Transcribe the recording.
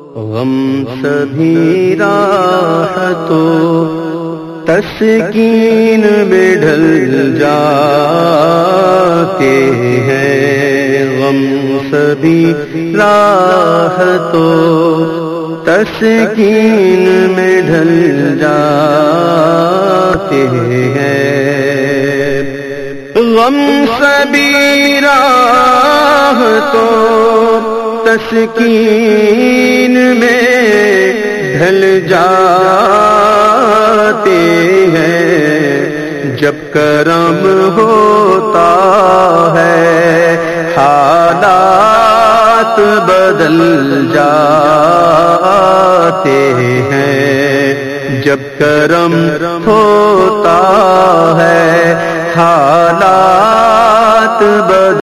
غم سبھی راحتوں تسکین میں ڈھل جاتے ہیں۔ غم سبھی راحتوں تسکین میں ڈھل جاتے ہیں۔ غم سبھی راحتوں تسکین میں ڈھل جاتے ہیں۔ جب کرم ہوتا ہے، حالات بدل جاتے ہیں۔ جب کرم ہوتا ہے